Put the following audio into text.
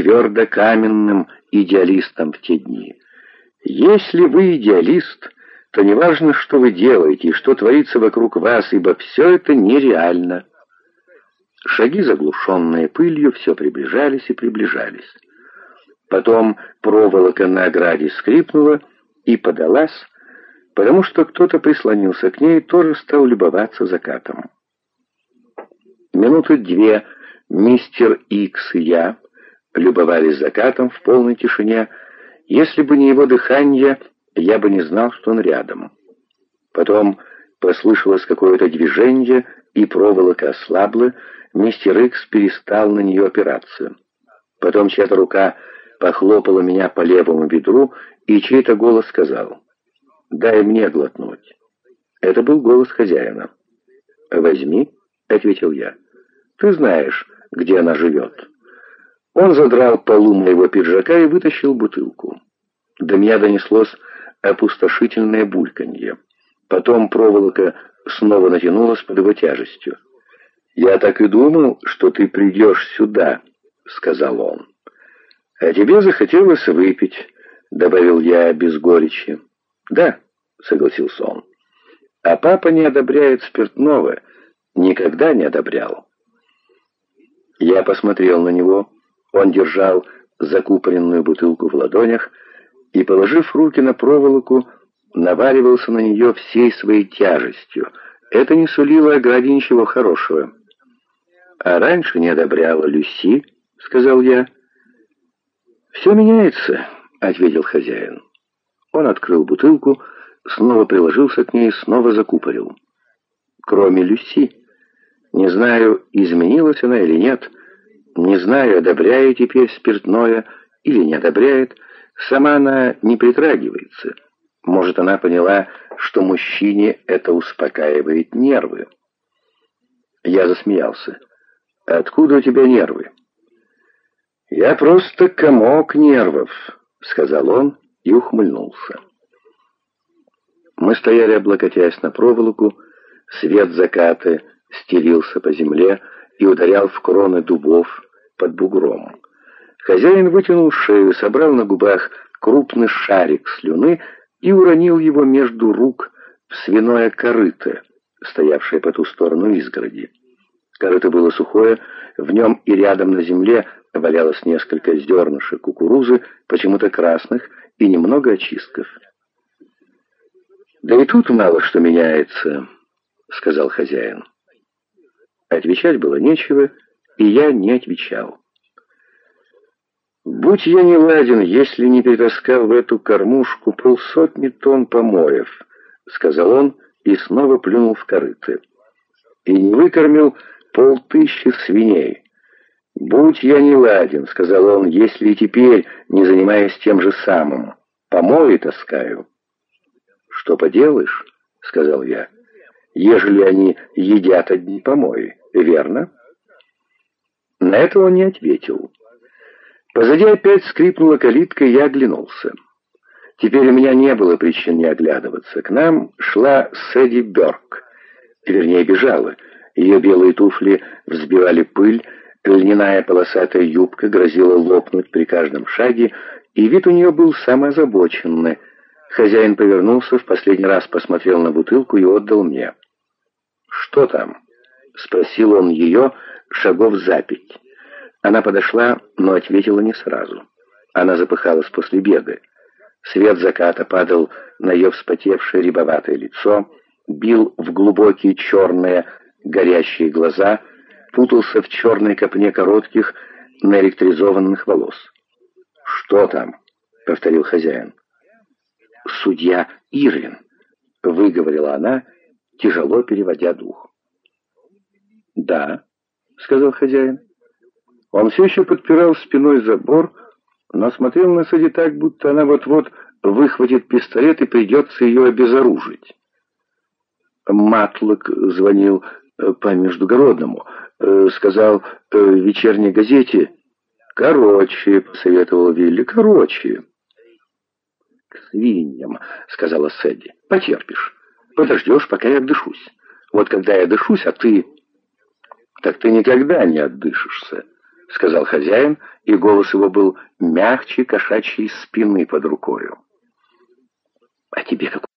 твердо каменным идеалистом в те дни. Если вы идеалист, то неважно, что вы делаете и что творится вокруг вас, ибо все это нереально. Шаги, заглушенные пылью, все приближались и приближались. Потом проволока на ограде скрипнула и подалась, потому что кто-то прислонился к ней и тоже стал любоваться закатом. Минуты две мистер Икс и я любовались закатом в полной тишине. Если бы не его дыхание, я бы не знал, что он рядом. Потом послышалось какое-то движение, и проволока ослабла, мистер Икс перестал на нее опираться. Потом чья-то рука похлопала меня по левому бедру, и чей-то голос сказал «Дай мне глотнуть». Это был голос хозяина. «Возьми», — ответил я. «Ты знаешь, где она живет». Он задрал полу моего пиджака и вытащил бутылку. До меня донеслось опустошительное бульканье. Потом проволока снова натянулась под его тяжестью. «Я так и думал, что ты придешь сюда», — сказал он. «А тебе захотелось выпить», — добавил я без горечи. «Да», — согласился он. «А папа не одобряет спиртного, никогда не одобрял». Я посмотрел на него, он держал закупоренную бутылку в ладонях и, положив руки на проволоку, наваливался на нее всей своей тяжестью. Это не сулило ограде ничего хорошего. «А раньше не одобряла Люси», — сказал я. «Все меняется», — ответил хозяин. Он открыл бутылку, снова приложился к ней и снова закупорил. «Кроме Люси. Не знаю, изменилась она или нет, не знаю, одобряет теперь спиртное или не одобряет, сама она не притрагивается». Может, она поняла, что мужчине это успокаивает нервы. Я засмеялся. «Откуда у тебя нервы?» «Я просто комок нервов», — сказал он и ухмыльнулся. Мы стояли, облокотясь на проволоку, свет заката стелился по земле и ударял в кроны дубов под бугром. Хозяин вытянул шею, собрал на губах крупный шарик слюны и уронил его между рук в свиное корыто, стоявшее по ту сторону изгороди. Корыто было сухое, в нем и рядом на земле валялось несколько зернышек кукурузы, почему-то красных, и немного очистков. «Да и тут мало что меняется», — сказал хозяин. Отвечать было нечего, и я не отвечал. Будь я не ладен, если не перетаскал в эту кормушку полсотни тонн помоев, сказал он и снова плюнул в корыты. И не выкормил полтыщи свиней. «Будь я не ладен», — сказал он, — «если и теперь не занимаюсь тем же самым. Помои таскаю». «Что поделаешь?» — сказал я. «Ежели они едят одни помои, верно?» На это он не ответил. Позади опять скрипнула калитка, и я оглянулся. Теперь у меня не было причин не оглядываться. К нам шла Сэдди Бёрк. Вернее, бежала. Ее белые туфли взбивали пыль, льняная полосатая юбка грозила лопнуть при каждом шаге, и вид у нее был самый озабоченный. Хозяин повернулся, в последний раз посмотрел на бутылку и отдал мне. «Что там?» — спросил он ее, шагов за пять. Она подошла, но ответила не сразу. Она запыхалась после бега. Свет заката падал на ее вспотевшее рябоватое лицо, бил в глубокие черные горящие глаза, путался в черной копне коротких наэлектризованных волос. «Что там?» — повторил хозяин. «Судья Ирвин», — выговорила она, тяжело переводя дух. «Да», — сказал хозяин. Он все еще подпирал спиной забор, но смотрел на Сэдди так, будто она вот-вот выхватит пистолет и придется ее обезоружить. Матлок звонил э, по междугородному, э, сказал э, в вечерней газете «Короче», — посоветовал Вилли, — «короче». «К свиньям», — сказала Сэдди, — «потерпишь. Подождешь, пока я отдышусь. Вот когда я отдышусь, а ты...» «Так ты никогда не отдышишься». — сказал хозяин, и голос его был мягче кошачьей спины под рукою. «А тебе какой